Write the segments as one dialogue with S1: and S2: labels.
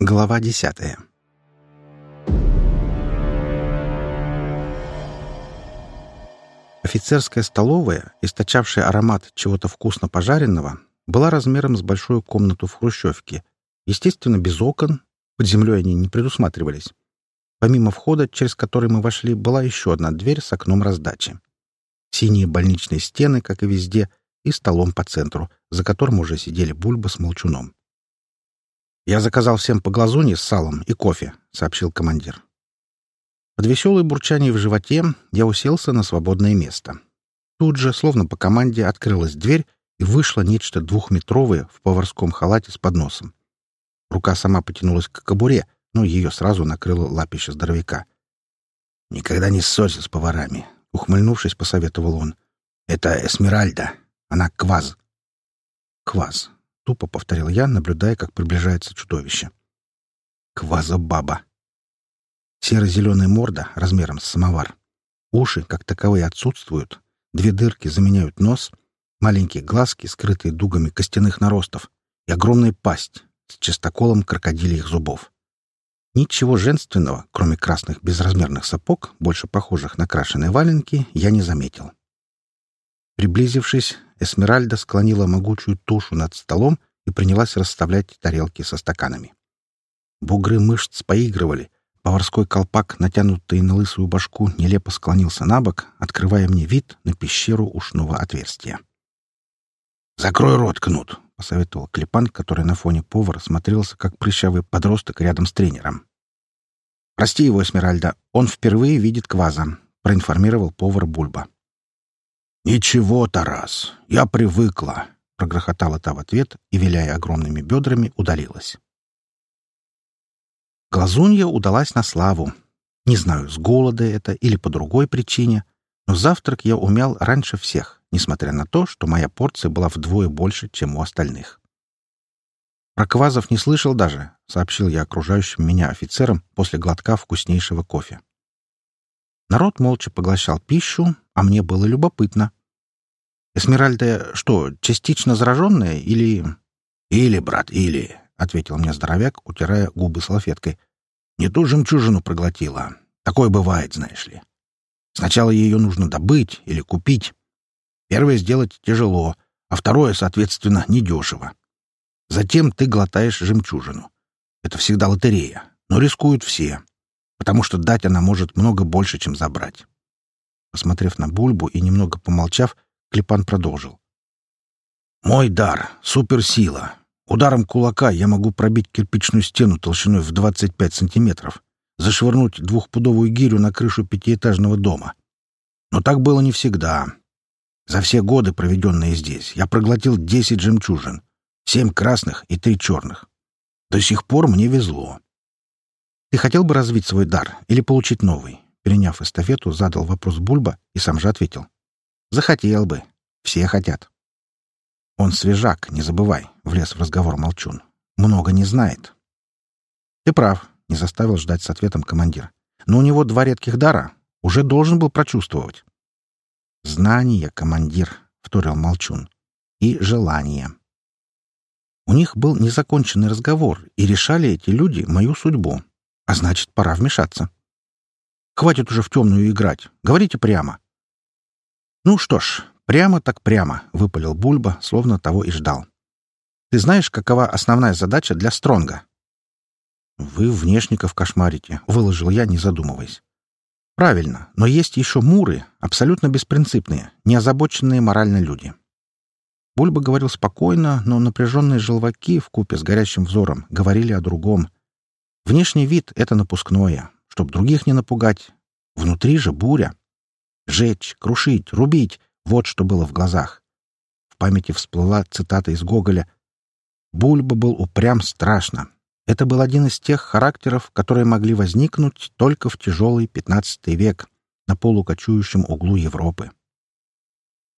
S1: Глава десятая Офицерская столовая, источавшая аромат чего-то вкусно пожаренного, была размером с большую комнату в хрущевке. Естественно, без окон, под землей они не предусматривались. Помимо входа, через который мы вошли, была еще одна дверь с окном раздачи. Синие больничные стены, как и везде, и столом по центру, за которым уже сидели Бульба с Молчуном. «Я заказал всем по глазуни с салом и кофе», — сообщил командир. Под веселое бурчание в животе я уселся на свободное место. Тут же, словно по команде, открылась дверь, и вышло нечто двухметровое в поварском халате с подносом. Рука сама потянулась к кобуре, но ее сразу накрыло лапище здоровяка. «Никогда не ссорься с поварами», — ухмыльнувшись, посоветовал он. «Это Эсмеральда. Она кваз». «Кваз», — тупо повторил я, наблюдая, как приближается чудовище. «Кваза-баба». Серо-зеленая морда размером с самовар. Уши, как таковые, отсутствуют. Две дырки заменяют нос, маленькие глазки, скрытые дугами костяных наростов, и огромная пасть с чистоколом крокодильих зубов. Ничего женственного, кроме красных безразмерных сапог, больше похожих на крашеные валенки, я не заметил. Приблизившись, Эсмеральда склонила могучую тушу над столом и принялась расставлять тарелки со стаканами. Бугры мышц поигрывали, Поварской колпак, натянутый на лысую башку, нелепо склонился на бок, открывая мне вид на пещеру ушного отверстия. «Закрой рот, Кнут!» — посоветовал Клепан, который на фоне повара смотрелся, как прыщавый подросток рядом с тренером. «Прости его, Эсмеральда, он впервые видит кваза», — проинформировал повар Бульба. «Ничего, Тарас, я привыкла», — прогрохотала та в ответ и, виляя огромными бедрами, удалилась. Глазунья удалась на славу. Не знаю, с голода это или по другой причине, но завтрак я умял раньше всех, несмотря на то, что моя порция была вдвое больше, чем у остальных. «Про квазов не слышал даже», — сообщил я окружающим меня офицерам после глотка вкуснейшего кофе. Народ молча поглощал пищу, а мне было любопытно. «Эсмеральда что, частично зараженная или...» «Или, брат, или...» — ответил мне здоровяк, утирая губы салфеткой. «Не ту жемчужину проглотила. Такое бывает, знаешь ли. Сначала ее нужно добыть или купить. Первое сделать тяжело, а второе, соответственно, недешево. Затем ты глотаешь жемчужину. Это всегда лотерея, но рискуют все, потому что дать она может много больше, чем забрать». Посмотрев на Бульбу и немного помолчав, Клепан продолжил. «Мой дар — суперсила, Ударом кулака я могу пробить кирпичную стену толщиной в 25 сантиметров, зашвырнуть двухпудовую гирю на крышу пятиэтажного дома. Но так было не всегда. За все годы, проведенные здесь, я проглотил 10 жемчужин, 7 красных и 3 черных. До сих пор мне везло. Ты хотел бы развить свой дар или получить новый? Переняв эстафету, задал вопрос Бульба и сам же ответил. Захотел бы. Все хотят. Он свежак, не забывай, — влез в разговор Молчун. Много не знает. Ты прав, — не заставил ждать с ответом командир. Но у него два редких дара. Уже должен был прочувствовать. Знание, командир, — вторил Молчун. И желание. У них был незаконченный разговор, и решали эти люди мою судьбу. А значит, пора вмешаться. Хватит уже в темную играть. Говорите прямо. Ну что ж, «Прямо так прямо», — выпалил Бульба, словно того и ждал. «Ты знаешь, какова основная задача для Стронга?» «Вы внешников кошмарите», — выложил я, не задумываясь. «Правильно, но есть еще муры, абсолютно беспринципные, неозабоченные морально люди». Бульба говорил спокойно, но напряженные желваки в купе с горящим взором говорили о другом. Внешний вид — это напускное, чтоб других не напугать. Внутри же буря. Жечь, крушить, рубить вот что было в глазах. В памяти всплыла цитата из Гоголя. «Бульба был упрям страшно. Это был один из тех характеров, которые могли возникнуть только в тяжелый XV век на полукочующем углу Европы.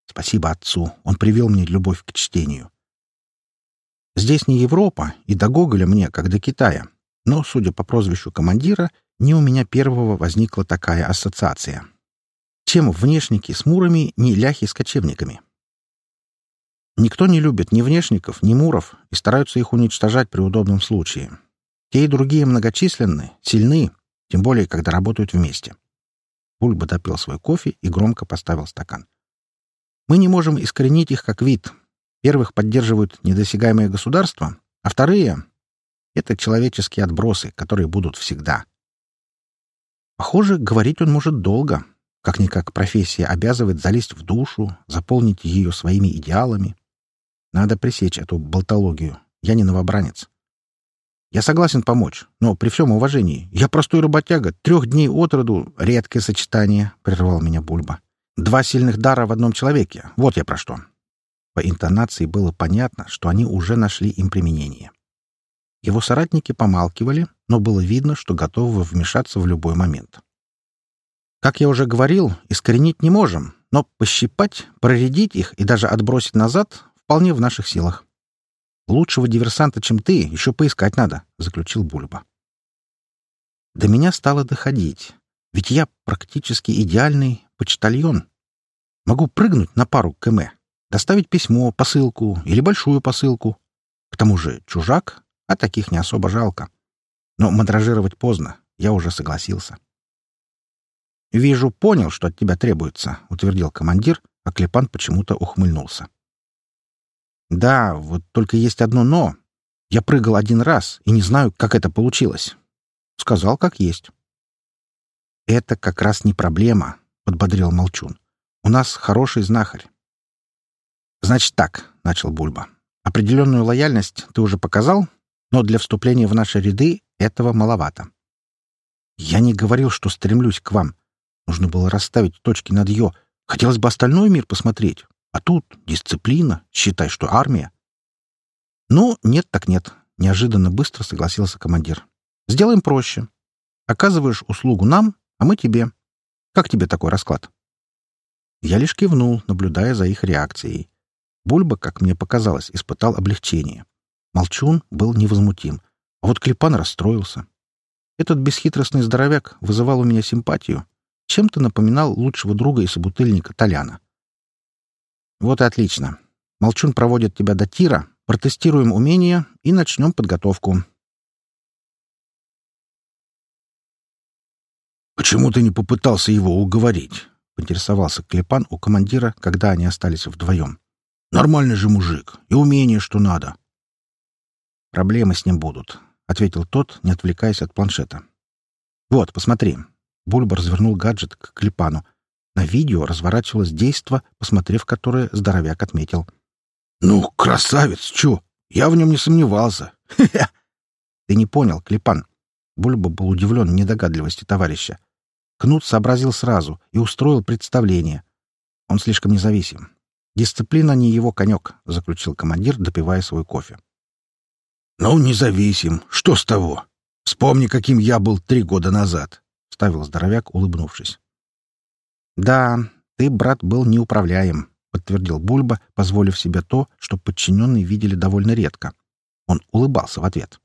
S1: Спасибо отцу, он привел мне любовь к чтению. Здесь не Европа, и до Гоголя мне, как до Китая. Но, судя по прозвищу командира, не у меня первого возникла такая ассоциация. Чем внешники с мурами, не ляхи с кочевниками? Никто не любит ни внешников, ни муров и стараются их уничтожать при удобном случае. Те и другие многочисленны, сильны, тем более, когда работают вместе. Бульба допил свой кофе и громко поставил стакан. Мы не можем искоренить их как вид. Первых поддерживают недосягаемые государства, а вторые — это человеческие отбросы, которые будут всегда. Похоже, говорить он может долго. Как-никак профессия обязывает залезть в душу, заполнить ее своими идеалами. Надо пресечь эту болтологию. Я не новобранец. Я согласен помочь, но при всем уважении. Я простой работяга. Трех дней от роду — редкое сочетание, — прервал меня Бульба. Два сильных дара в одном человеке. Вот я про что. По интонации было понятно, что они уже нашли им применение. Его соратники помалкивали, но было видно, что готовы вмешаться в любой момент. Как я уже говорил, искоренить не можем, но пощипать, проредить их и даже отбросить назад вполне в наших силах. Лучшего диверсанта, чем ты, еще поискать надо, — заключил Бульба. До меня стало доходить, ведь я практически идеальный почтальон. Могу прыгнуть на пару км, доставить письмо, посылку или большую посылку. К тому же чужак, а таких не особо жалко. Но мандражировать поздно, я уже согласился. «Вижу, понял, что от тебя требуется», — утвердил командир, а Клепан почему-то ухмыльнулся. «Да, вот только есть одно «но». Я прыгал один раз и не знаю, как это получилось. Сказал, как есть». «Это как раз не проблема», — подбодрил Молчун. «У нас хороший знахарь». «Значит так», — начал Бульба. «Определенную лояльность ты уже показал, но для вступления в наши ряды этого маловато. Я не говорил, что стремлюсь к вам. Нужно было расставить точки над «ё». Хотелось бы остальной мир посмотреть. А тут дисциплина, считай, что армия. Ну, нет так нет. Неожиданно быстро согласился командир. Сделаем проще. Оказываешь услугу нам, а мы тебе. Как тебе такой расклад? Я лишь кивнул, наблюдая за их реакцией. Бульба, как мне показалось, испытал облегчение. Молчун был невозмутим, а вот Клепан расстроился. Этот бесхитростный здоровяк вызывал у меня симпатию. Чем-то напоминал лучшего друга и собутыльника Толяна. «Вот и отлично. Молчун проводит тебя до тира, протестируем умения и начнем подготовку».
S2: «Почему ты не попытался его уговорить?» — поинтересовался Клепан у командира, когда они остались вдвоем. «Нормальный же мужик, и умение, что надо».
S1: «Проблемы с ним будут», — ответил тот, не отвлекаясь от планшета. «Вот, посмотри». Бульба развернул гаджет к Клепану. На видео разворачивалось действо, посмотрев которое, здоровяк отметил.
S2: «Ну, красавец, чё? Я в нем не сомневался. Хе-хе!»
S1: «Ты не понял, Клепан». Бульба был удивлен недогадливости товарища. Кнут сообразил сразу и устроил представление. Он слишком независим. «Дисциплина не его конек», — заключил командир, допивая свой кофе.
S2: «Ну, независим. Что с того? Вспомни, каким я был три года назад», — вставил здоровяк, улыбнувшись.
S1: «Да, ты, брат, был неуправляем», — подтвердил Бульба, позволив себе то, что подчиненные видели довольно редко. Он улыбался в ответ.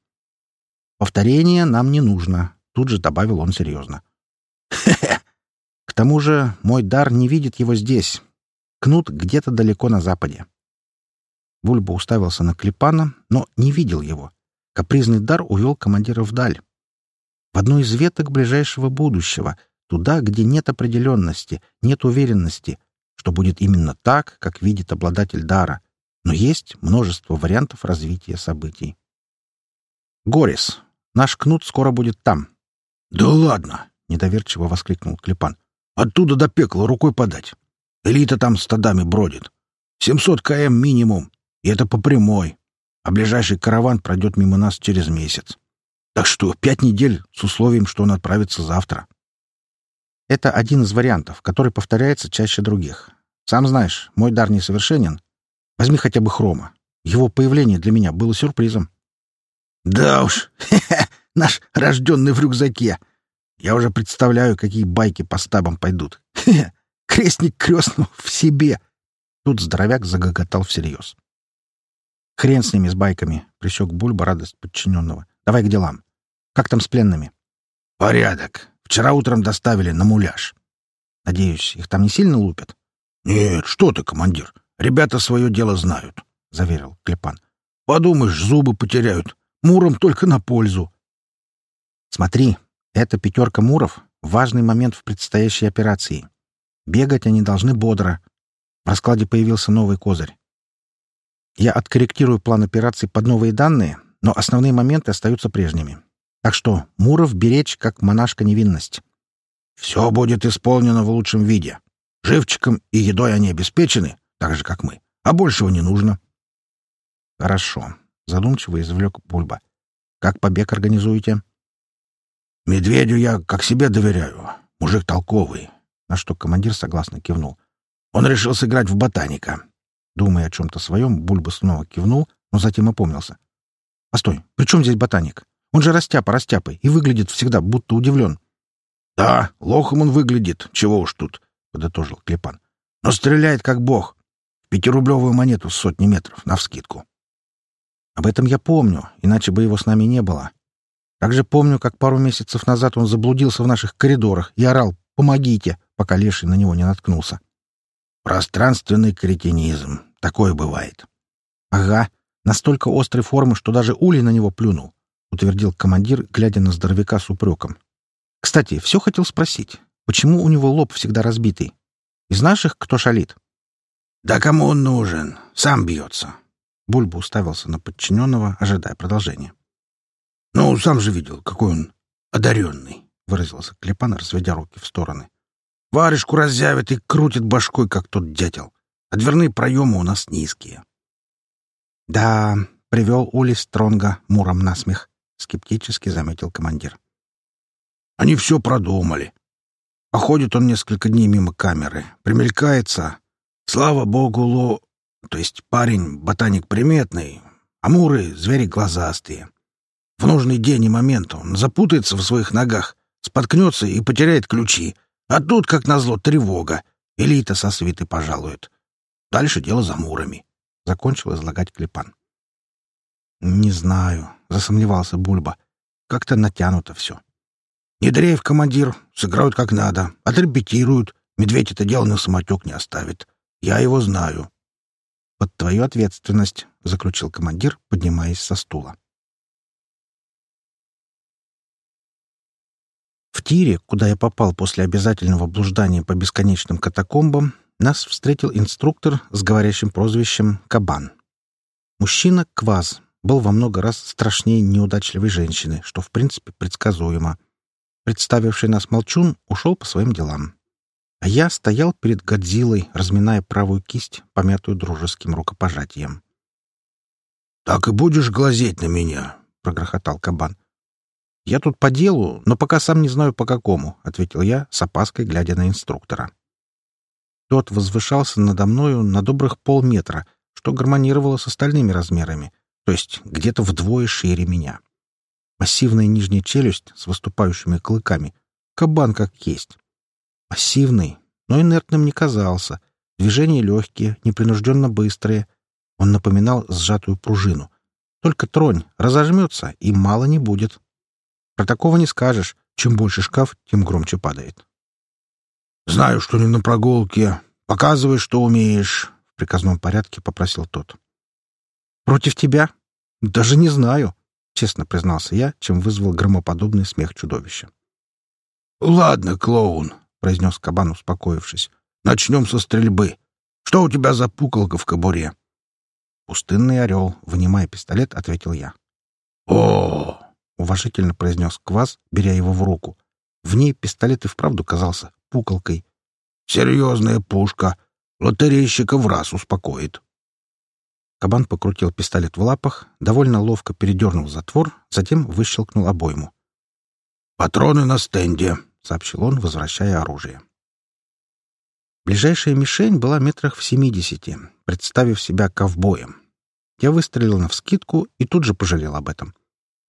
S1: «Повторения нам не нужно», — тут же добавил он серьезно. «Хе-хе! К тому же мой дар не видит его здесь. Кнут где-то далеко на западе. Бульба уставился на Клепана, но не видел его. Капризный дар увел командира вдаль. В одну из веток ближайшего будущего, туда, где нет определенности, нет уверенности, что будет именно так, как видит обладатель дара, но есть множество вариантов развития событий. «Горис, наш кнут скоро будет там».
S2: «Да ладно!» — недоверчиво воскликнул Клепан. «Оттуда до пекла рукой подать. Элита там стадами бродит. Семьсот км минимум. И это по прямой. А ближайший караван пройдет мимо нас через месяц. Так что пять недель с условием, что он отправится завтра.
S1: Это один из вариантов, который повторяется чаще других. Сам знаешь, мой дар несовершенен. Возьми хотя бы Хрома. Его появление для меня было сюрпризом.
S2: Да уж, наш рожденный в рюкзаке. Я уже представляю, какие байки по стабам пойдут. крестник крестнул в себе.
S1: Тут здоровяк загоготал всерьез. «Хрен с ними, с байками!» — присек Бульба радость подчиненного. «Давай к делам. Как там с пленными?»
S2: «Порядок. Вчера утром доставили на муляж».
S1: «Надеюсь, их там не сильно лупят?»
S2: «Нет, что ты, командир. Ребята свое дело знают», — заверил Клепан. «Подумаешь, зубы потеряют. Муром только на пользу.
S1: Смотри, это пятерка муров — важный момент в предстоящей операции. Бегать они должны бодро. В раскладе появился новый козырь. Я откорректирую план операции под новые данные, но основные моменты остаются прежними. Так что Муров беречь, как монашка невинность.
S2: Все будет исполнено в лучшем виде. Живчиком и едой они обеспечены, так же, как мы. А большего не нужно.
S1: Хорошо. Задумчиво извлек Бульба. Как побег организуете?
S2: Медведю я как себе доверяю. Мужик толковый.
S1: На что командир согласно кивнул.
S2: Он решил сыграть в ботаника.
S1: Думая о чем-то своем, Бульба снова кивнул, но затем опомнился. «Постой, при чем здесь ботаник? Он же растяпа растяпой и выглядит всегда, будто удивлен».
S2: «Да, лохом он выглядит, чего уж тут», — подытожил Клепан. «Но стреляет как бог. Пятирублевую монету с сотни метров, навскидку».
S1: «Об этом я помню, иначе бы его с нами не было. Также помню, как пару месяцев назад он заблудился в наших коридорах и орал «Помогите!», пока Леший на него не наткнулся.
S2: Пространственный кретинизм. Такое бывает.
S1: Ага, настолько острой формы, что даже Ули на него плюнул, утвердил командир, глядя на здоровяка с упреком. Кстати, все хотел спросить, почему у него лоб всегда разбитый? Из наших кто шалит?
S2: Да кому он нужен? Сам бьется.
S1: Бульба уставился на подчиненного, ожидая продолжения.
S2: «Ну, сам же видел, какой он одаренный», — выразился
S1: Клепан, разведя руки в стороны.
S2: Варежку разъявит и крутит башкой, как тот дятел. А дверные проемы у нас низкие.
S1: — Да, привел Ули Стронга муром насмех, — скептически заметил командир.
S2: — Они все продумали. Походит он несколько дней мимо камеры, примелькается. Слава богу, Ло... То есть парень, ботаник приметный, а муры — звери глазастые. В нужный день и момент он запутается в своих ногах, споткнется и потеряет ключи — а тут, как назло, тревога. Элита со свиты пожалует. Дальше дело за мурами. Закончил излагать Клепан.
S1: «Не знаю», — засомневался Бульба. «Как-то натянуто все».
S2: «Не дрейф, командир. Сыграют как надо. Отрепетируют. Медведь это дело на самотек не оставит. Я его знаю».
S1: «Под твою ответственность», — заключил командир, поднимаясь со стула. В тире, куда я попал после обязательного блуждания по бесконечным катакомбам, нас встретил инструктор с говорящим прозвищем «Кабан». Мужчина Кваз был во много раз страшнее неудачливой женщины, что, в принципе, предсказуемо. Представивший нас молчун ушел по своим делам. А я стоял перед Годзиллой, разминая правую кисть, помятую дружеским рукопожатием.
S2: «Так и будешь глазеть на меня», — прогрохотал кабан.
S1: «Я тут по делу, но пока сам не знаю по какому», — ответил я, с опаской глядя на инструктора. Тот возвышался надо мною на добрых полметра, что гармонировало с остальными размерами, то есть где-то вдвое шире меня. Массивная нижняя челюсть с выступающими клыками. Кабан как есть. Массивный, но инертным не казался. Движения легкие, непринужденно быстрые. Он напоминал сжатую пружину. Только тронь, разожмется, и мало не будет. Про такого не скажешь. Чем больше шкаф, тем громче падает.
S2: «Знаю, что не на прогулке. Показывай, что умеешь», — в приказном порядке попросил тот.
S1: «Против тебя? Даже не знаю», — честно признался я, чем вызвал громоподобный смех чудовища.
S2: «Ладно, клоун», — произнес кабан, успокоившись. «Начнем со стрельбы. Что у тебя за пуколка в кобуре?»
S1: «Пустынный орел», — вынимая пистолет, ответил я.
S2: «О,
S1: уважительно произнес Квас, беря его в руку. В ней пистолет и вправду казался пуколкой.
S2: «Серьезная пушка. Лотерейщика в раз успокоит».
S1: Кабан покрутил пистолет в лапах, довольно ловко передернул затвор, затем выщелкнул обойму.
S2: «Патроны на стенде», —
S1: сообщил он, возвращая оружие. Ближайшая мишень была метрах в семидесяти, представив себя ковбоем. Я выстрелил навскидку и тут же пожалел об этом.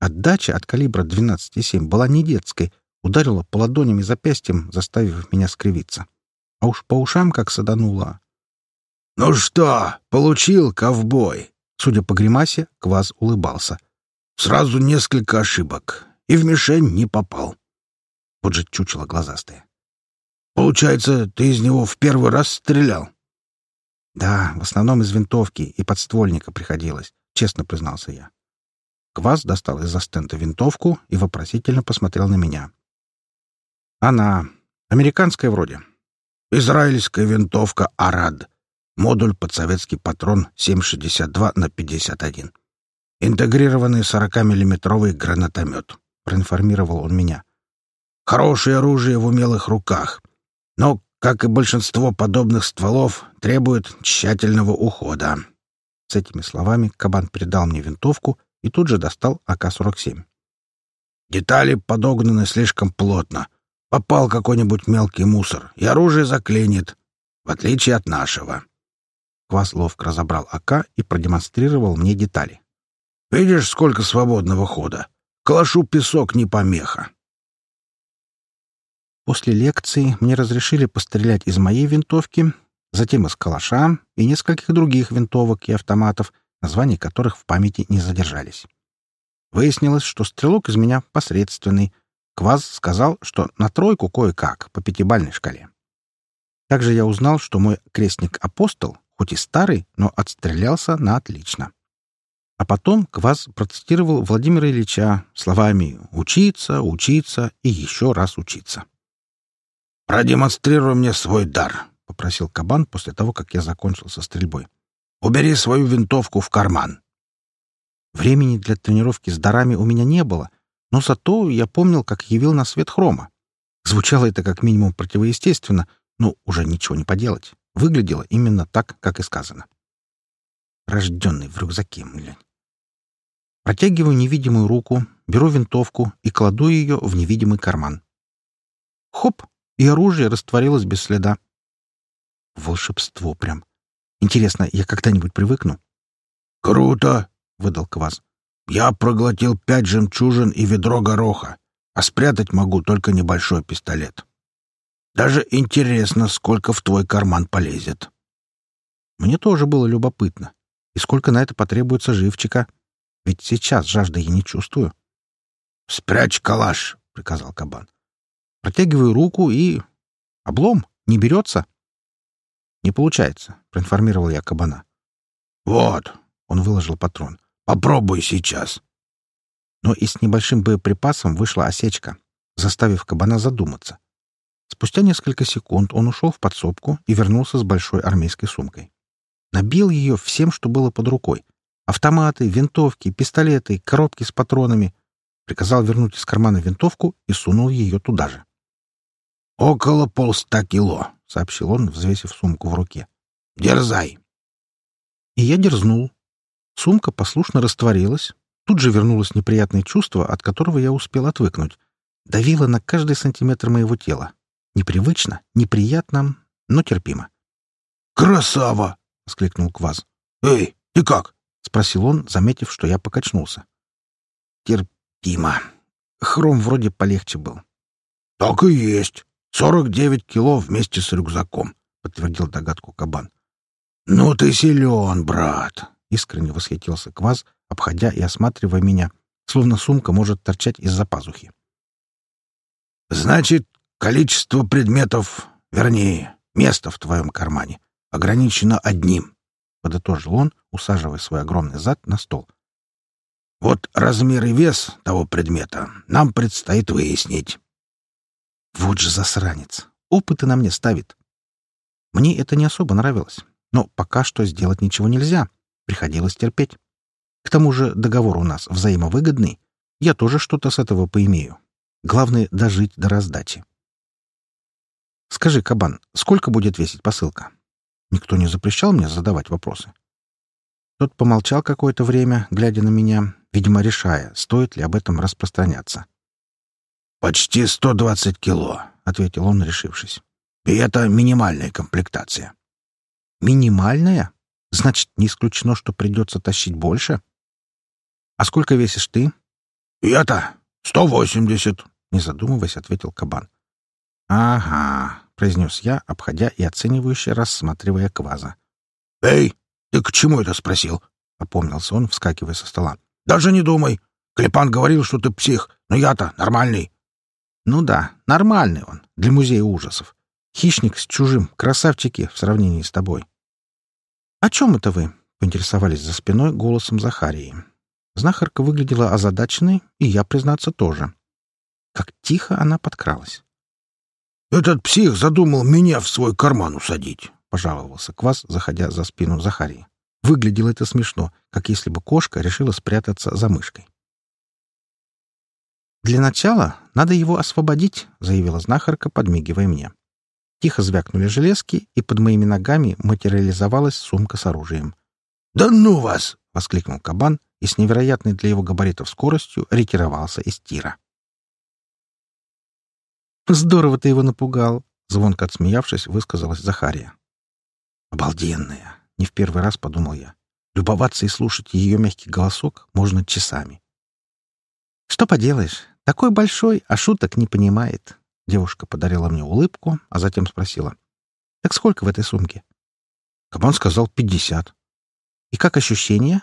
S1: Отдача от калибра 12,7 была не детской, ударила по ладоням и запястьям, заставив меня скривиться. А уж по ушам как садануло.
S2: «Ну что, получил, ковбой?»
S1: Судя по гримасе, Кваз улыбался.
S2: «Сразу несколько ошибок. И в мишень не попал».
S1: Вот же чучело глазастое.
S2: «Получается, ты из него в первый раз стрелял?»
S1: «Да, в основном из винтовки и подствольника приходилось», — честно признался я. Квас достал из-за стенда винтовку и вопросительно посмотрел на меня. «Она. Американская вроде.
S2: Израильская винтовка «Арад». Модуль под советский патрон 7,62 на 51. Интегрированный 40-миллиметровый гранатомет», — проинформировал он меня. «Хорошее оружие в умелых руках, но, как и большинство подобных стволов, требует тщательного ухода».
S1: С этими словами Кабан передал мне винтовку и тут же достал АК-47.
S2: «Детали подогнаны слишком плотно. Попал какой-нибудь мелкий мусор, и оружие заклинит, в отличие от нашего».
S1: Квас ловко разобрал АК и продемонстрировал мне детали.
S2: «Видишь, сколько свободного хода? Калашу песок не помеха».
S1: После лекции мне разрешили пострелять из моей винтовки, затем из калаша и нескольких других винтовок и автоматов, названия которых в памяти не задержались. Выяснилось, что стрелок из меня посредственный. Кваз сказал, что на тройку кое-как, по пятибальной шкале. Также я узнал, что мой крестник-апостол, хоть и старый, но отстрелялся на отлично. А потом Кваз протестировал Владимира Ильича словами «учиться, учиться и еще раз учиться».
S2: «Продемонстрируй мне свой дар», — попросил Кабан после того, как я закончил со стрельбой. Убери свою винтовку в карман.
S1: Времени для тренировки с дарами у меня не было, но зато я помнил, как явил на свет хрома. Звучало это как минимум противоестественно, но уже ничего не поделать. Выглядело именно так, как и сказано. Рожденный в рюкзаке, блядь. Протягиваю невидимую руку, беру винтовку и кладу ее в невидимый карман. Хоп! И оружие растворилось без следа. Волшебство прям. Интересно, я когда-нибудь привыкну?
S2: — Круто! — выдал Квас. — Я проглотил пять жемчужин и ведро гороха, а спрятать могу только небольшой пистолет. Даже интересно, сколько в твой карман полезет.
S1: Мне тоже было любопытно. И сколько на это потребуется живчика? Ведь сейчас жажды я не чувствую.
S2: — Спрячь калаш, — приказал кабан.
S1: Протягиваю руку и... Облом. Не берется. «Не получается», — проинформировал я кабана.
S2: «Вот», — он выложил патрон. «Попробуй сейчас».
S1: Но и с небольшим боеприпасом вышла осечка, заставив кабана задуматься. Спустя несколько секунд он ушел в подсобку и вернулся с большой армейской сумкой. Набил ее всем, что было под рукой. Автоматы, винтовки, пистолеты, коробки с патронами. Приказал вернуть из кармана винтовку и сунул ее туда же.
S2: «Около полста кило», — сообщил он, взвесив сумку в руке. «Дерзай!»
S1: И я дерзнул. Сумка послушно растворилась. Тут же вернулось неприятное чувство, от которого я успел отвыкнуть. Давило на каждый сантиметр моего тела. Непривычно, неприятно, но терпимо.
S2: «Красава!» — воскликнул Кваз. «Эй, ты как?» — спросил он, заметив, что я покачнулся.
S1: «Терпимо. Хром вроде полегче был».
S2: «Так и есть. «Сорок девять кило вместе с рюкзаком», — подтвердил догадку кабан. «Ну ты силен, брат!» — искренне восхитился Кваз, обходя и осматривая меня, словно сумка может торчать из-за пазухи. «Значит, количество предметов, вернее, место в твоем кармане, ограничено одним», — подытожил он, усаживая свой огромный зад на стол. «Вот размер и вес того предмета нам предстоит выяснить».
S1: Вот же засранец. Опыты на мне ставит. Мне это не особо нравилось. Но пока что сделать ничего нельзя. Приходилось терпеть. К тому же договор у нас взаимовыгодный. Я тоже что-то с этого поимею. Главное — дожить до раздачи. Скажи, Кабан, сколько будет весить посылка? Никто не запрещал мне задавать вопросы. Тот помолчал какое-то время, глядя на меня, видимо, решая, стоит ли об этом распространяться.
S2: «Почти сто двадцать кило», — ответил он, решившись. «И это минимальная комплектация».
S1: «Минимальная? Значит, не исключено, что придется тащить больше?» «А сколько весишь ты?»
S2: «Я-то сто восемьдесят», —
S1: не задумываясь, ответил кабан. «Ага», — произнес я, обходя и оценивающе рассматривая кваза.
S2: «Эй, ты к чему это спросил?» — опомнился он, вскакивая со стола. «Даже не думай. Клепан говорил, что ты псих, но я-то нормальный.
S1: Ну да, нормальный он, для музея ужасов. Хищник с чужим, красавчики в сравнении с тобой. — О чем это вы? — поинтересовались за спиной голосом Захарии. Знахарка выглядела озадаченной, и я, признаться, тоже. Как тихо она подкралась.
S2: «Этот псих задумал меня в свой карман усадить», —
S1: пожаловался Квас, заходя за спину Захарии. Выглядело это смешно, как если бы кошка решила спрятаться за мышкой. «Для начала надо его освободить», — заявила знахарка, подмигивая мне. Тихо звякнули железки, и под моими ногами материализовалась сумка с оружием.
S2: «Да ну вас!»
S1: — воскликнул кабан и с невероятной для его габаритов скоростью ретировался из тира. «Здорово ты его напугал!» — звонко отсмеявшись, высказалась Захария. «Обалденная!» — не в первый раз подумал я. Любоваться и слушать ее мягкий голосок можно часами. «Что поделаешь, такой большой, а шуток не понимает». Девушка подарила мне улыбку, а затем спросила. «Так сколько в этой сумке?»
S2: Кабан сказал пятьдесят.
S1: «И как ощущения?»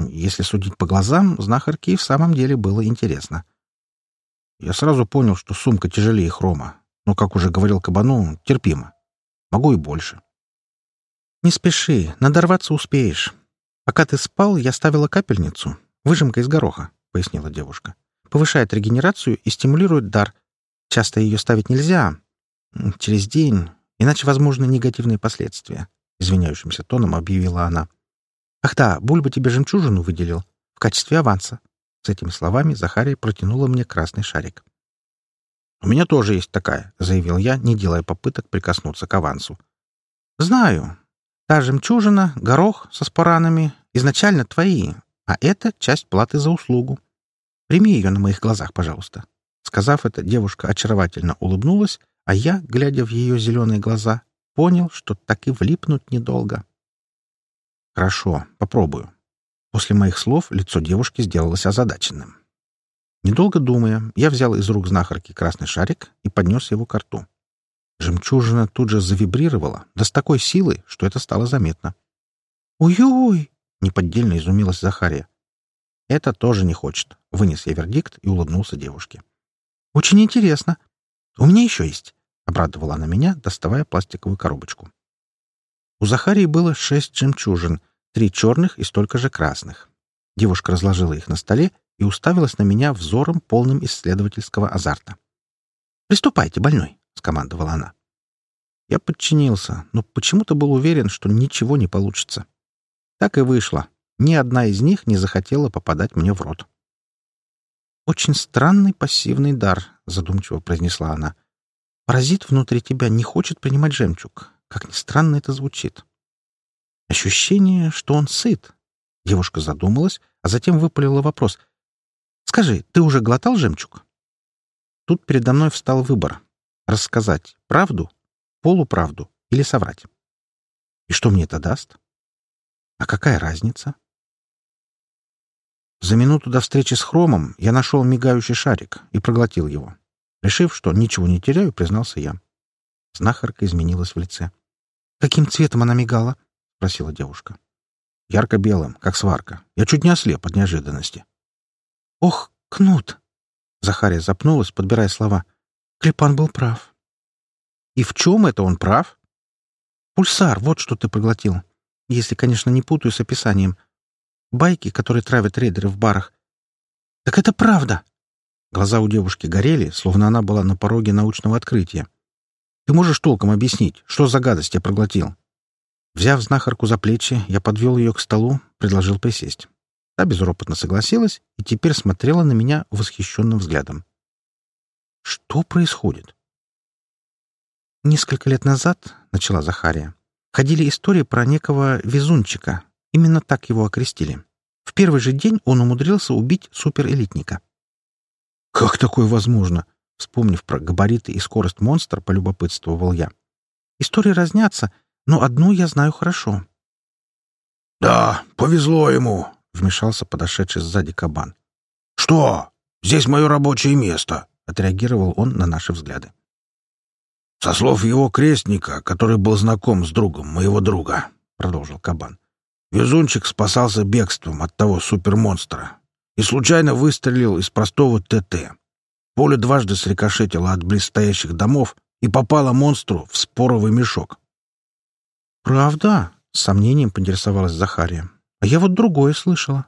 S1: Если судить по глазам, знахарке в самом деле было интересно.
S2: Я сразу понял, что сумка тяжелее хрома, но, как уже говорил кабану, терпимо. Могу и больше.
S1: «Не спеши, надорваться успеешь. Пока ты спал, я ставила капельницу. Выжимка из гороха», — пояснила девушка повышает регенерацию и стимулирует дар. Часто ее ставить нельзя. Через день, иначе возможны негативные последствия», — извиняющимся тоном объявила она. «Ах да, Бульба тебе жемчужину выделил в качестве аванса». С этими словами Захария протянула мне красный шарик.
S2: «У меня тоже есть такая», — заявил я, не делая попыток прикоснуться к авансу.
S1: «Знаю. Та жемчужина, горох со споранами изначально твои, а это часть платы за услугу. Прими ее на моих глазах, пожалуйста». Сказав это, девушка очаровательно улыбнулась, а я, глядя в ее зеленые глаза, понял, что так и влипнуть недолго.
S2: «Хорошо, попробую». После моих слов лицо девушки сделалось озадаченным. Недолго думая, я взял из рук знахарки красный шарик и поднес его к рту. Жемчужина тут же завибрировала, да с такой силой, что это стало заметно.
S1: «Ой-ой!»
S2: — неподдельно изумилась Захария. Это тоже не хочет. Вынес я вердикт и улыбнулся девушке.
S1: «Очень интересно. У меня еще есть», — обрадовала она меня, доставая пластиковую коробочку. У Захарии было шесть жемчужин, три черных и столько же красных. Девушка разложила их на столе и уставилась на меня взором, полным исследовательского азарта. «Приступайте, больной», — скомандовала она. Я подчинился, но почему-то был уверен, что ничего не получится. Так и вышло. Ни одна из них не захотела попадать мне в рот. «Очень странный пассивный дар», — задумчиво произнесла она. «Паразит внутри тебя не хочет принимать жемчуг. Как ни странно это звучит. Ощущение, что он сыт». Девушка задумалась, а затем выпалила вопрос. «Скажи, ты уже глотал жемчуг?» Тут передо мной встал выбор — рассказать правду, полуправду или соврать. И что мне это даст? А какая разница? За минуту до встречи с Хромом я нашел мигающий шарик и проглотил его. Решив, что ничего не теряю, признался я. Знахарка изменилась в лице. «Каким цветом она мигала?» — спросила девушка.
S2: «Ярко-белым, как сварка. Я чуть не ослеп от неожиданности».
S1: «Ох, Кнут!» Захария запнулась, подбирая слова. Клепан был прав. «И в чем это он прав?» «Пульсар, вот что ты проглотил. Если, конечно, не путаю с описанием. Байки, которые травят рейдеры в барах. Так это правда. Глаза у девушки горели, словно она была на пороге научного открытия. Ты можешь толком объяснить, что за гадость я проглотил? Взяв знахарку за плечи, я подвел ее к столу, предложил присесть. Та безропотно согласилась и теперь смотрела на меня восхищенным взглядом. Что происходит? Несколько лет назад, — начала Захария, — ходили истории про некого везунчика, Именно так его окрестили. В первый же день он умудрился убить суперэлитника.
S2: «Как такое возможно?»
S1: Вспомнив про габариты и скорость монстра, полюбопытствовал я. «Истории разнятся, но одну я знаю хорошо».
S2: «Да, повезло ему», — вмешался подошедший сзади кабан. «Что? Здесь мое рабочее место», — отреагировал он на наши взгляды. «Со слов его крестника, который был знаком с другом моего друга», — продолжил кабан. Везунчик спасался бегством от того супермонстра и случайно выстрелил из простого ТТ. Поле дважды срикошетило от близстоящих домов и попало монстру в споровый мешок.
S1: «Правда?» — с сомнением поинтересовалась Захария. «А я вот другое слышала».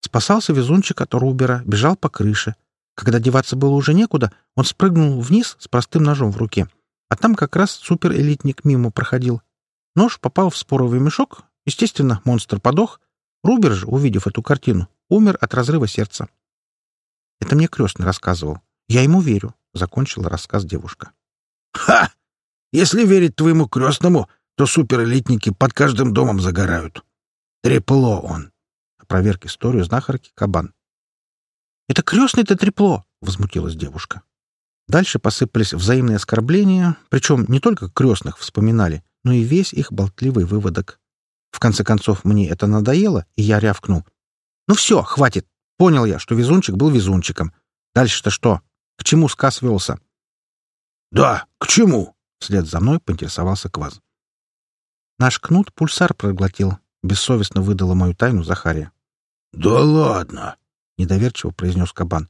S1: Спасался везунчик от Рубера, бежал по крыше. Когда деваться было уже некуда, он спрыгнул вниз с простым ножом в руке. А там как раз суперэлитник мимо проходил. Нож попал в споровый мешок. Естественно, монстр подох. Рубер же, увидев эту картину, умер от разрыва сердца. Это мне крестный рассказывал. Я ему верю, — закончила рассказ девушка.
S2: «Ха! Если верить твоему крестному, то суперэлитники под каждым домом загорают. Трепло он!» — опроверг историю знахарки Кабан.
S1: «Это крестный-то трепло!» — возмутилась девушка. Дальше посыпались взаимные оскорбления, причем не только крестных вспоминали, но и весь их болтливый выводок. В конце концов, мне это надоело, и я рявкнул. «Ну все, хватит. Понял я, что везунчик был везунчиком. Дальше-то что? К чему сказ велся?»
S2: «Да, к чему?»
S1: — вслед за мной поинтересовался Кваз. «Наш кнут пульсар проглотил», — бессовестно выдала мою тайну Захария.
S2: «Да ладно!»
S1: недоверчиво произнес кабан.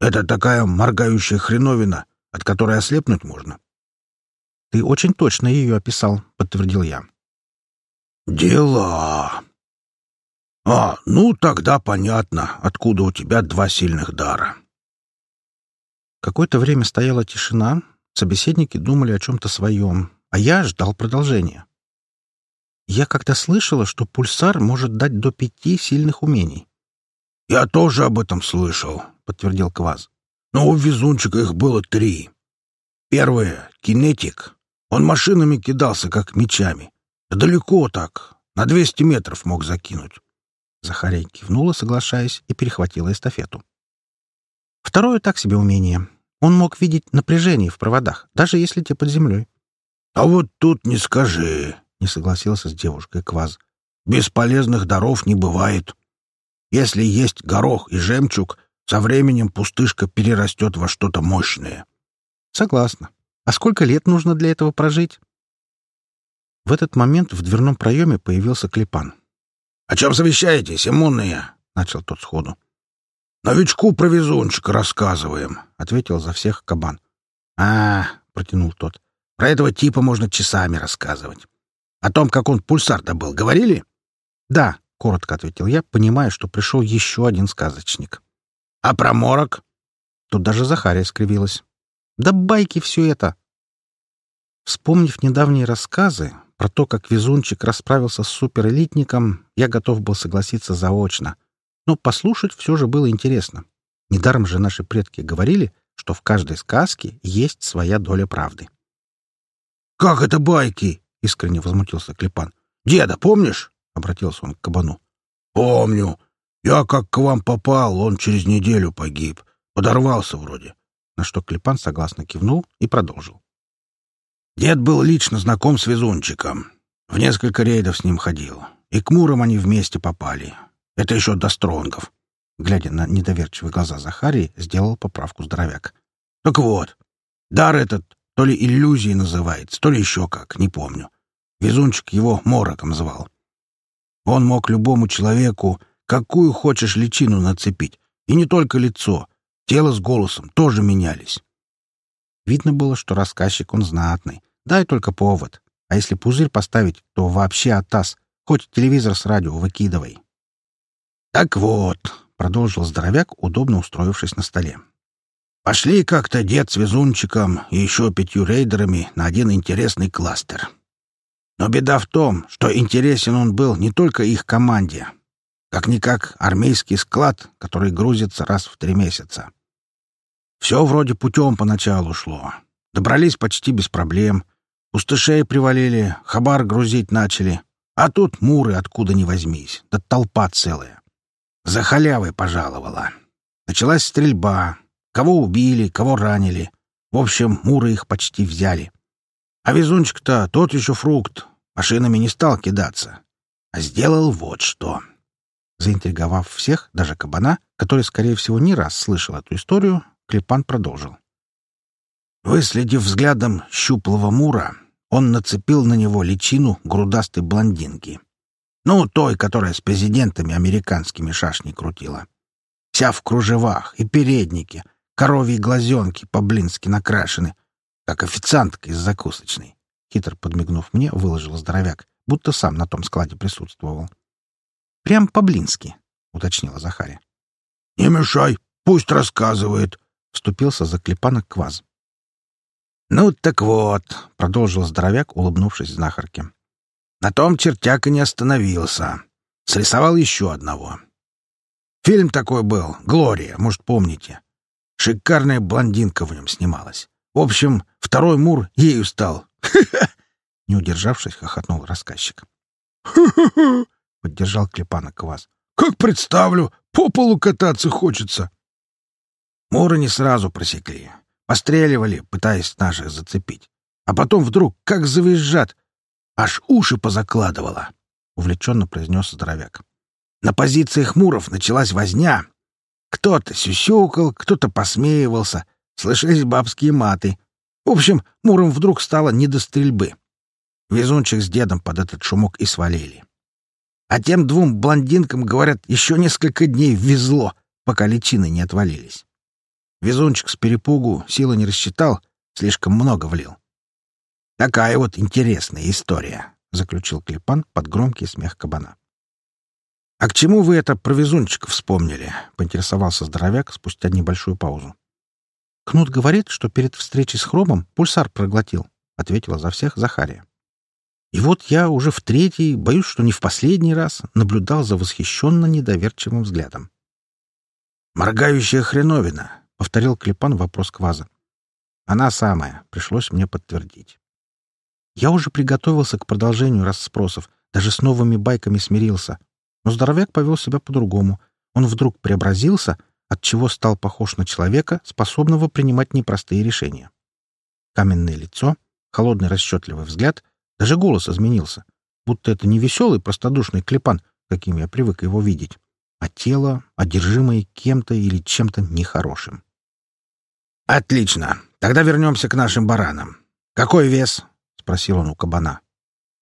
S2: «Это такая моргающая хреновина, от которой ослепнуть можно».
S1: «Ты очень точно ее описал», — подтвердил я.
S2: «Дела!» «А, ну тогда понятно, откуда у тебя два сильных дара».
S1: Какое-то время стояла тишина, собеседники думали о чем-то своем, а я ждал продолжения. Я как-то слышала, что пульсар может дать до пяти сильных умений.
S2: «Я тоже об этом слышал», — подтвердил Кваз. «Но у везунчика их было три. Первое — кинетик. Он машинами кидался, как мечами. Да далеко так, на двести метров мог закинуть».
S1: Захарей кивнула, соглашаясь, и перехватила эстафету. Второе — так себе умение. Он мог видеть напряжение в проводах, даже если те под землей.
S2: «А вот тут не скажи», — не согласился с девушкой Кваз. «Бесполезных даров не бывает. Если есть горох и жемчуг, со временем пустышка перерастет во что-то мощное.
S1: Согласна. А сколько лет нужно для этого прожить? В этот момент в дверном проеме появился Клепан.
S2: — О чем совещаетесь, иммунные? — начал тот сходу. — Новичку про везунчика рассказываем, — ответил за всех кабан.
S1: — А, — протянул тот, — про этого типа можно часами рассказывать. О том, как он пульсар добыл, говорили? — Да, — коротко ответил я, понимая, что пришел еще один сказочник.
S2: «А про морок?»
S1: Тут даже Захария скривилась. «Да байки все это!» Вспомнив недавние рассказы про то, как везунчик расправился с суперэлитником, я готов был согласиться заочно. Но послушать все же было интересно. Недаром же наши предки говорили, что в каждой сказке есть своя доля правды.
S2: «Как это байки?» — искренне возмутился Клепан. «Деда, помнишь?» обратился он к кабану. «Помню. Я как к вам попал, он через неделю погиб. Подорвался вроде».
S1: На что Клепан согласно кивнул и продолжил.
S2: Дед был лично знаком с везунчиком. В несколько рейдов с ним ходил. И к Мурам они вместе попали. Это еще до Стронгов.
S1: Глядя на недоверчивые глаза Захарии, сделал поправку здоровяк.
S2: Так вот, дар этот то ли иллюзией называется, то ли еще как, не помню. Везунчик его мороком звал. Он мог любому человеку какую хочешь личину нацепить, и не только лицо, тело с голосом тоже менялись.
S1: Видно было, что рассказчик он знатный. Дай только повод. А если пузырь поставить, то вообще атас. Хоть телевизор с радио выкидывай.
S2: «Так вот», — продолжил здоровяк, удобно устроившись на столе. «Пошли как-то дед с везунчиком и еще пятью рейдерами на один интересный кластер. Но беда в том, что интересен он был не только их команде. Как-никак армейский склад, который грузится раз в три месяца. Все вроде путем поначалу шло. Добрались почти без проблем. Пустышей привалили, хабар грузить начали. А тут муры откуда ни возьмись, да толпа целая. За халявой пожаловала. Началась стрельба. Кого убили, кого ранили. В общем, муры их почти взяли. А везунчик-то тот еще фрукт. Машинами не стал кидаться, а сделал вот что.
S1: Заинтриговав всех, даже кабана, который, скорее всего, не раз слышал эту историю, Клепан продолжил.
S2: Выследив взглядом щуплого мура, он нацепил на него личину грудастой блондинки. Ну, той, которая с президентами американскими шашни крутила. Вся в кружевах и переднике, коровьи глазенки по-блински накрашены, как официантка из закусочной. Хитро подмигнув мне, выложил здоровяк, будто сам на том складе присутствовал.
S1: «Прям по-блински», — уточнила Захария.
S2: «Не мешай, пусть рассказывает», — вступился за клепанок кваз.
S1: «Ну так вот», — продолжил здоровяк, улыбнувшись знахарке. «На том чертяк и не остановился. Срисовал еще одного. Фильм такой был, «Глория», может, помните. Шикарная блондинка в нем снималась. В общем, второй Мур ею стал. Не удержавшись, хохотнул рассказчик. Поддержал Клепанок Квас.
S2: «Как представлю! По полу кататься хочется!»
S1: Муры не сразу просекли. Постреливали, пытаясь наших зацепить. А потом вдруг, как завизжат, аж уши позакладывало, — увлеченно произнес здоровяк. На позициях Муров началась возня. Кто-то сюсюкал, кто-то посмеивался, слышались бабские маты. В общем, Муром вдруг стало не до стрельбы. Везунчик с дедом под этот шумок и свалили. А тем двум блондинкам, говорят, еще несколько дней везло, пока личины не отвалились. Везунчик с перепугу силы не рассчитал, слишком много влил. «Такая вот интересная история», — заключил Клепан под громкий смех кабана. «А к чему вы это про везунчика вспомнили?» — поинтересовался здоровяк спустя небольшую паузу. «Кнут говорит, что перед встречей с Хромом пульсар проглотил», — ответила за всех Захария. И вот я уже в третий, боюсь, что не в последний раз, наблюдал за восхищенно недоверчивым взглядом. «Моргающая хреновина», — повторил Клепан вопрос Кваза. «Она самая», — пришлось мне подтвердить. Я уже приготовился к продолжению расспросов, даже с новыми байками смирился. Но здоровяк повел себя по-другому. Он вдруг преобразился, отчего стал похож на человека, способного принимать непростые решения. Каменное лицо, холодный расчетливый взгляд, даже голос изменился, будто это не веселый простодушный клепан, каким я привык его видеть, а тело, одержимое кем-то или чем-то нехорошим. «Отлично. Тогда вернемся к нашим баранам. Какой вес?» — спросил он у кабана.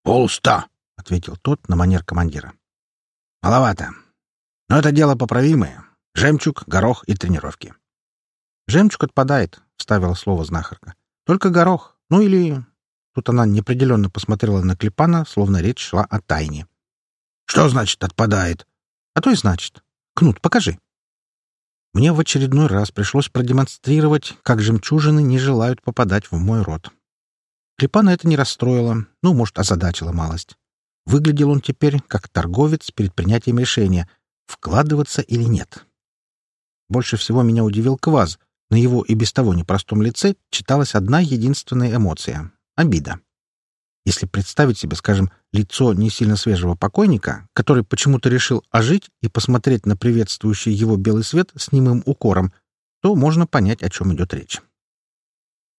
S2: «Полста», —
S1: ответил тот на манер командира. «Маловато. Но это дело поправимое. Жемчуг, горох и тренировки». «Жемчуг отпадает», — вставила слово знахарка. «Только горох. Ну или...» Тут она неопределенно посмотрела на Клепана, словно речь шла о тайне.
S2: «Что значит отпадает?»
S1: «А то и значит. Кнут, покажи». Мне в очередной раз пришлось продемонстрировать, как жемчужины не желают попадать в мой рот. Клепана это не расстроило, ну, может, озадачила малость. Выглядел он теперь как торговец перед принятием решения, вкладываться или нет. Больше всего меня удивил Кваз. На его и без того непростом лице читалась одна единственная эмоция — обида. Если представить себе, скажем, лицо не сильно свежего покойника, который почему-то решил ожить и посмотреть на приветствующий его белый свет с немым укором, то можно понять, о чем идет речь.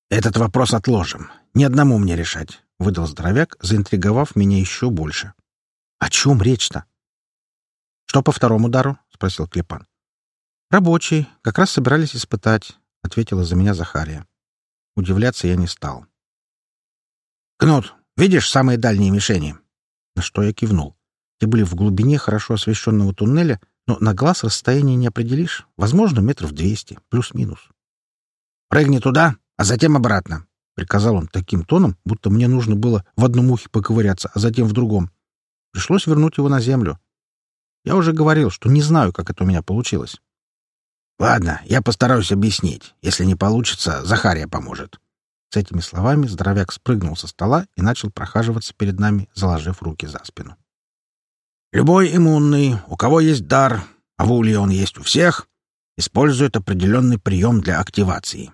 S1: «Этот вопрос отложим. Ни одному мне решать», — выдал здоровяк, заинтриговав меня еще больше. «О чем речь-то?» «Что по второму удару?» — спросил Клепан. «Рабочий. Как раз собирались испытать», — ответила за меня Захария. Удивляться я не стал. «Кнут, Видишь самые дальние мишени?» На что я кивнул. Те были в глубине хорошо освещенного туннеля, но на глаз расстояние не определишь. Возможно, метров двести, плюс-минус. «Прыгни туда, а затем обратно», — приказал он таким тоном, будто мне нужно было в одном ухе поковыряться, а затем в другом. Пришлось вернуть его на землю. Я уже говорил, что не знаю, как это у меня получилось. «Ладно, я постараюсь объяснить. Если не получится, Захария поможет», с этими словами здоровяк спрыгнул со стола и начал прохаживаться перед нами, заложив руки за спину. Любой иммунный, у кого есть дар, а в улье он есть у всех, использует определенный прием для активации.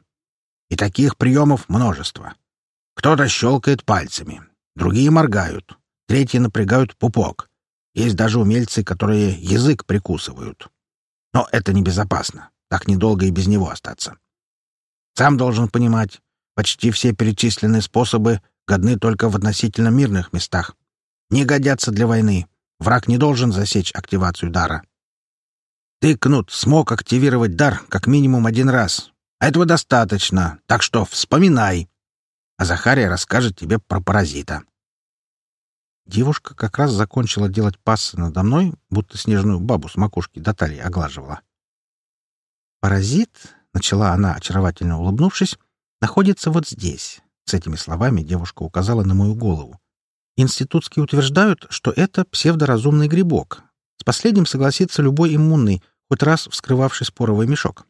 S1: И таких приемов множество. Кто-то щелкает пальцами, другие моргают, третьи напрягают пупок. Есть даже умельцы, которые язык прикусывают. Но это небезопасно. Так недолго и без него остаться. Сам должен понимать, Почти все перечисленные способы годны только в относительно мирных местах. Не годятся для войны. Враг не должен засечь активацию дара. Ты, Кнут, смог активировать дар как минимум один раз. Этого достаточно, так что вспоминай. А Захария расскажет тебе про паразита. Девушка как раз закончила делать пассы надо мной, будто снежную бабу с макушки до талии оглаживала. «Паразит?» — начала она, очаровательно улыбнувшись, находится вот здесь. С этими словами девушка указала на мою голову. Институтские утверждают, что это псевдоразумный грибок, С последним согласится любой иммунный, хоть раз вскрывавший споровый мешок.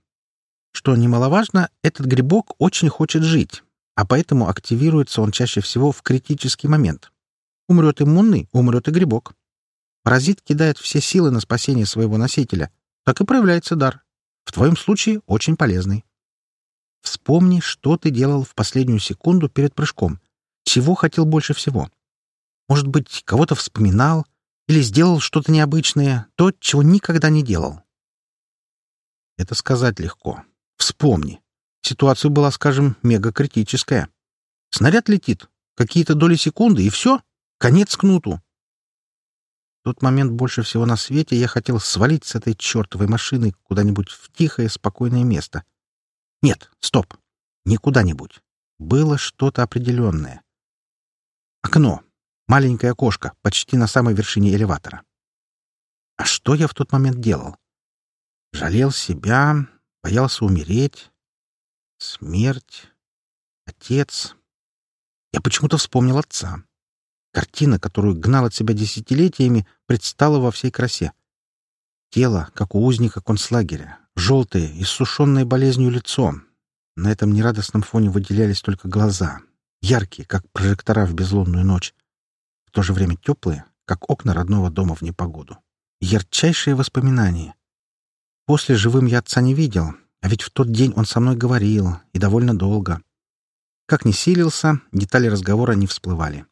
S1: Что немаловажно, этот грибок очень хочет жить, а поэтому активируется он чаще всего в критический момент. Умрет иммунный, умрет и грибок. Паразит кидает все силы на спасение своего носителя. Так и проявляется дар. В твоем случае очень полезный. Вспомни, что ты делал в последнюю секунду перед прыжком. Чего хотел больше всего? Может быть, кого-то вспоминал или сделал что-то необычное, то, чего никогда не делал. Это сказать легко. Вспомни. Ситуация была, скажем, мегакритическая. Снаряд летит. Какие-то доли секунды, и все. Конец кнуту. В тот момент больше всего на свете я хотел свалить с этой чертовой машины куда-нибудь в тихое, спокойное место. Нет, стоп. Не куда-нибудь. Было что-то определенное. Окно. Маленькое окошко, почти на самой вершине элеватора. А что я в тот момент делал? Жалел себя, боялся умереть. Смерть. Отец. Я почему-то вспомнил отца. Картина, которую гнал от себя десятилетиями, предстала во всей красе. Тело, как у узника концлагеря, желтое, иссушенное болезнью лицо. На этом нерадостном фоне выделялись только глаза, яркие, как прожектора в безлунную ночь, в то же время теплые, как окна родного дома в непогоду. Ярчайшие воспоминания. После живым я отца не видел, а ведь в тот день он со мной говорил, и довольно долго. Как ни силился, детали разговора не всплывали.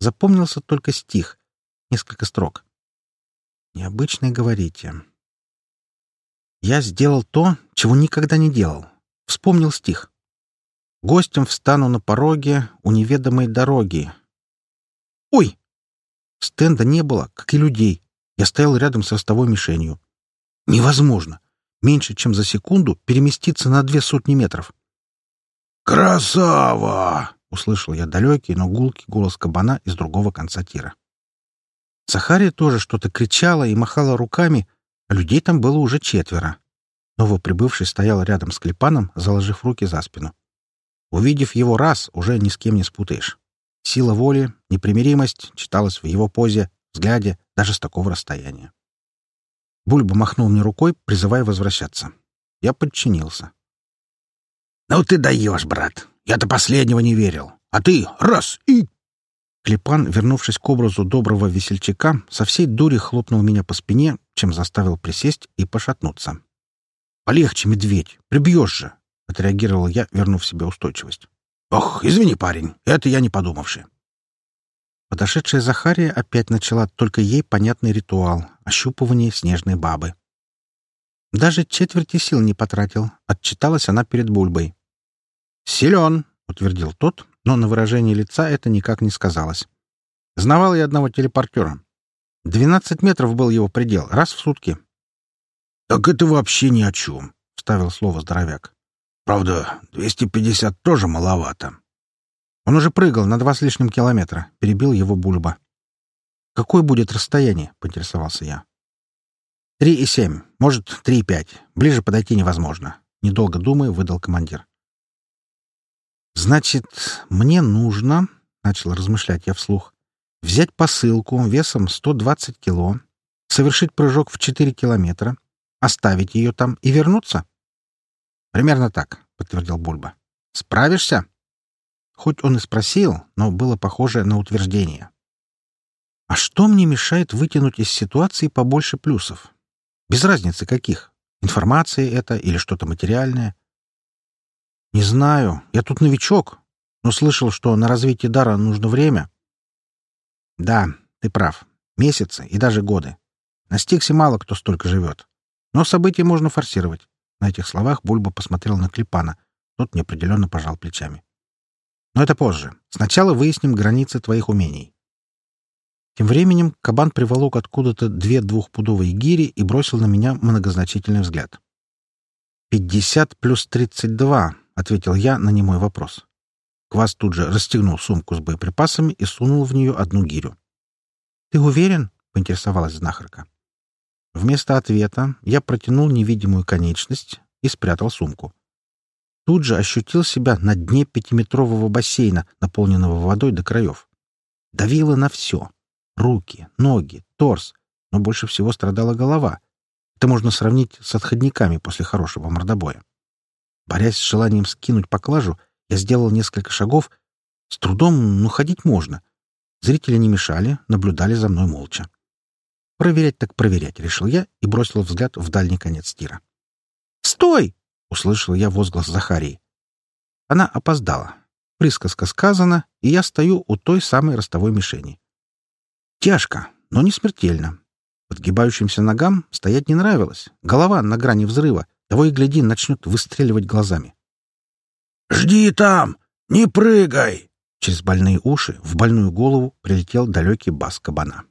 S1: Запомнился только стих, несколько строк. Необычное говорите. Я сделал то, чего никогда не делал. Вспомнил стих. Гостем встану на пороге у неведомой дороги. Ой! Стенда не было, как и людей. Я стоял рядом с ростовой мишенью. Невозможно. Меньше чем за секунду переместиться на две сотни метров.
S2: «Красава!»
S1: — услышал я далекий, но гулкий голос кабана из другого конца тира. Сахария тоже что-то кричала и махала руками, людей там было уже четверо. Новоприбывший стоял рядом с Клепаном, заложив руки за спину. Увидев его раз, уже ни с кем не спутаешь. Сила воли, непримиримость читалась в его позе, взгляде, даже с такого расстояния. Бульба махнул мне рукой, призывая возвращаться. Я подчинился.
S2: «Ну ты даешь, брат! Я-то последнего не верил. А ты — раз и...»
S1: Клепан, вернувшись к образу доброго весельчака, со всей дури хлопнул меня по спине, чем заставил присесть и пошатнуться. «Полегче, медведь! Прибьешь же!» — отреагировал я, вернув себе устойчивость.
S2: «Ох, извини, парень, это я не подумавший».
S1: Подошедшая Захария опять начала только ей понятный ритуал — ощупывание снежной бабы. Даже четверти сил не потратил, отчиталась она перед Бульбой. «Силен!» — утвердил тот, но на выражении лица это никак не сказалось. Знавал я одного телепортера. Двенадцать метров был его предел, раз в сутки.
S2: «Так это вообще ни о чем», — вставил слово здоровяк. «Правда, двести пятьдесят тоже маловато».
S1: Он уже прыгал на два с лишним километра, перебил его Бульба. «Какое будет расстояние?» — поинтересовался я. «Три и семь, может, три и пять. Ближе подойти невозможно», — недолго думая, выдал командир. «Значит, мне нужно, — начал размышлять я вслух, — взять посылку весом 120 кило, совершить прыжок в 4 километра, оставить ее там и вернуться?» «Примерно так», — подтвердил Бульба. «Справишься?» Хоть он и спросил, но было похоже на утверждение. «А что мне мешает вытянуть из ситуации побольше плюсов? Без разницы каких. Информация это или что-то материальное. «Не знаю. Я тут новичок, но слышал, что на развитие дара нужно время». «Да, ты прав. Месяцы и даже годы. На Стиксе мало кто столько живет. Но события можно форсировать». На этих словах Бульба посмотрел на Клепана. Тот неопределенно пожал плечами. «Но это позже. Сначала выясним границы твоих умений». Тем временем кабан приволок откуда-то две двухпудовые гири и бросил на меня многозначительный взгляд. «Пятьдесят плюс тридцать два», ответил я на немой вопрос. Квас тут же расстегнул сумку с боеприпасами и сунул в нее одну гирю. «Ты уверен?» — поинтересовалась знахарка. Вместо ответа я протянул невидимую конечность и спрятал сумку. Тут же ощутил себя на дне пятиметрового бассейна, наполненного водой до краев. Давило на все — руки, ноги, торс, но больше всего страдала голова. Это можно сравнить с отходниками после хорошего мордобоя. Борясь с желанием скинуть поклажу, я сделал несколько шагов. С трудом, но ходить можно. Зрители не мешали, наблюдали за мной молча. Проверять так проверять, решил я и бросил взгляд в дальний конец тира. «Стой!» — услышал я возглас Захарии. Она опоздала. Присказка сказана, и я стою у той самой ростовой мишени. Тяжко, но не смертельно. Подгибающимся ногам стоять не нравилось. Голова на грани взрыва. Того и гляди, начнет выстреливать глазами.
S2: «Жди там! Не прыгай!»
S1: Через больные уши в больную голову прилетел далекий бас кабана.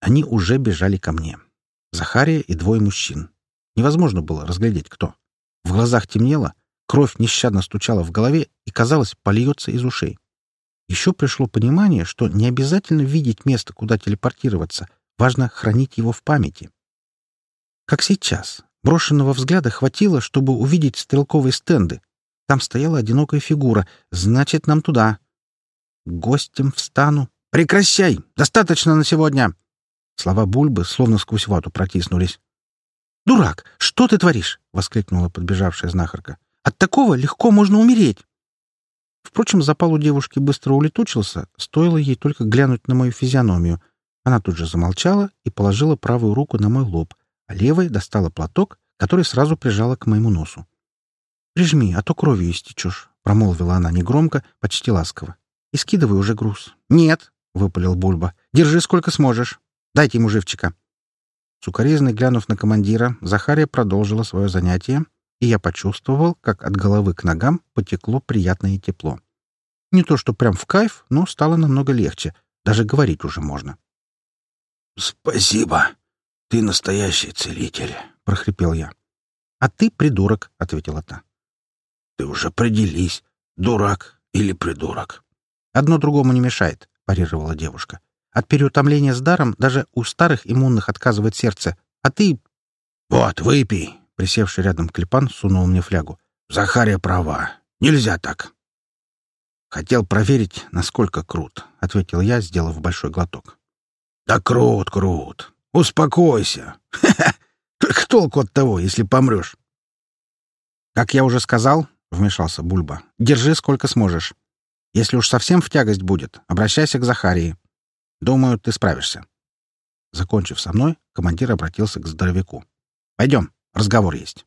S1: Они уже бежали ко мне. Захария и двое мужчин. Невозможно было разглядеть, кто. В глазах темнело, кровь нещадно стучала в голове и, казалось, польется из ушей. Еще пришло понимание, что не обязательно видеть место, куда телепортироваться, важно хранить его в памяти. Как сейчас. Брошенного взгляда хватило, чтобы увидеть стрелковые стенды. Там стояла одинокая фигура. Значит, нам туда. Гостем встану. «Прекращай! Достаточно на сегодня!» Слова Бульбы словно сквозь вату протиснулись. «Дурак! Что ты творишь?» — воскликнула подбежавшая знахарка. «От такого легко можно умереть!» Впрочем, запал у девушки быстро улетучился, стоило ей только глянуть на мою физиономию. Она тут же замолчала и положила правую руку на мой лоб, а левой достала платок, который сразу прижала к моему носу. «Прижми, а то кровью истечешь», — промолвила она негромко, почти ласково. «И скидывай уже груз». «Нет», — выпалил Бульба. «Держи сколько сможешь. Дайте ему живчика». Сукоризно глянув на командира, Захария продолжила свое занятие, и я почувствовал, как от головы к ногам потекло приятное тепло. Не то что прям в кайф, но стало намного легче. Даже говорить уже можно.
S2: «Спасибо. Ты настоящий целитель», — прохрипел я.
S1: «А ты придурок», — ответила та.
S2: «Ты уже определись, дурак или придурок».
S1: «Одно другому не мешает», — парировала девушка. «От переутомления с даром даже у старых иммунных отказывает сердце. А ты...»
S2: «Вот, выпей.
S1: Присевший рядом Клепан сунул мне флягу.
S2: «Захария права. Нельзя так».
S1: «Хотел проверить, насколько крут», — ответил я, сделав большой глоток.
S2: «Да крут, крут. Успокойся. Только толку от того, если помрешь».
S1: «Как я уже сказал», — вмешался Бульба, — «держи сколько сможешь. Если уж совсем в тягость будет, обращайся к Захарии. Думаю, ты справишься». Закончив со мной, командир обратился к здоровяку. «Пойдем». Разговор есть.